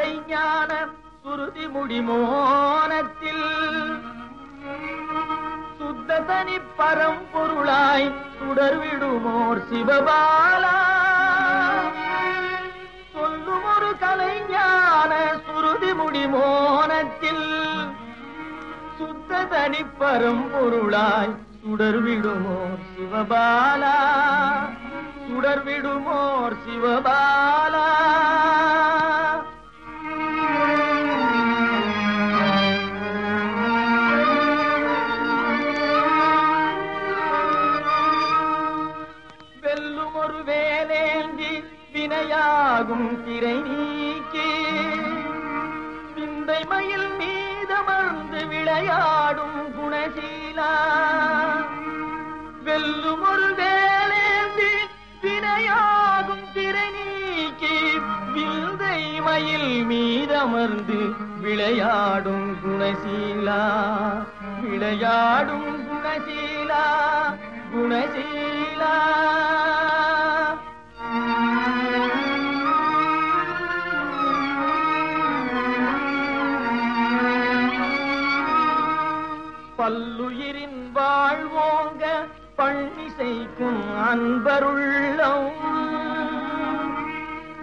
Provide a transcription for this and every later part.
கலைஞான சுருதி முடிமோனத்தில் சுத்ததனி பரம்பொருளாய் சுடர்விடுமோர் சிவபாலா. சொல்லும் ஒரு கலைஞான சுருதி முடிமோனத்தில் சுத்ததனி பரம்பொருளாய் சுடர்விடுமோர் சிவபாலா. சுடர்விடுமோர் சிவபாலா. ஆகும் திரை நீக்கி. சிந்தை மயில் மீதமர்ந்து விளையாடும் குணசீலா. வெல்லும் ஒரு வேலேந்தி வினையாகும் திரை நீக்கி. விந்தை மயில் மீதமர்ந்து விளையாடும் குணசீலா. விளையாடும் குணசீலா குணசீலா. பல்லுயிரின் வாழ்வோங்க பள்ளிசைக்கும் அன்பருள்ளம்.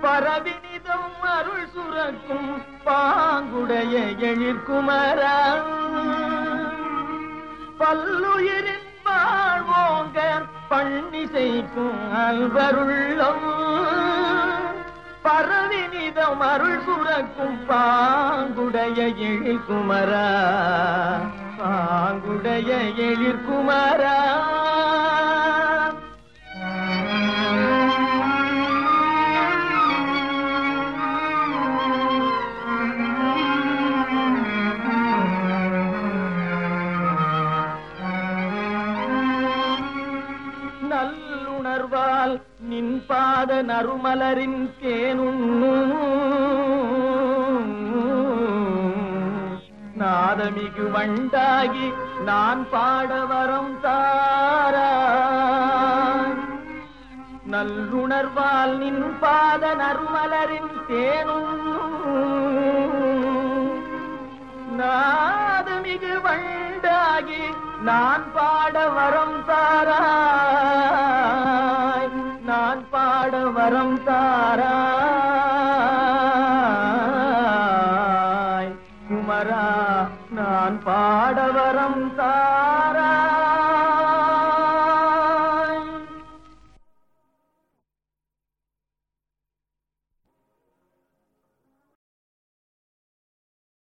பரவினிதம் அருள் சுரக்கும் பாங்குடைய எழிற்குமரா பல்லுயிரின் வாழ்வோங்க பள்ளிசைக்கும் அன்பருள்ளம். பரவினிதம் அருள் சுரக்கும் பாங்குடைய எழிற்குமரா பாங்குடைய எழிற்குமாரா நல்லுணர்வால் நின் பாத நறுமலரின் தேனுண்ணும். நாதமிகு வண்டாகி நான் பாட வரம் தாரா. நல்லுணர்வால் நின் பாத நர்மலரின் தேனும். நாதமிகு வண்டாகி நான் பாட வரம் தாராய். நான் பாட வரம் தாராய் நான் பாடவரம் தாரா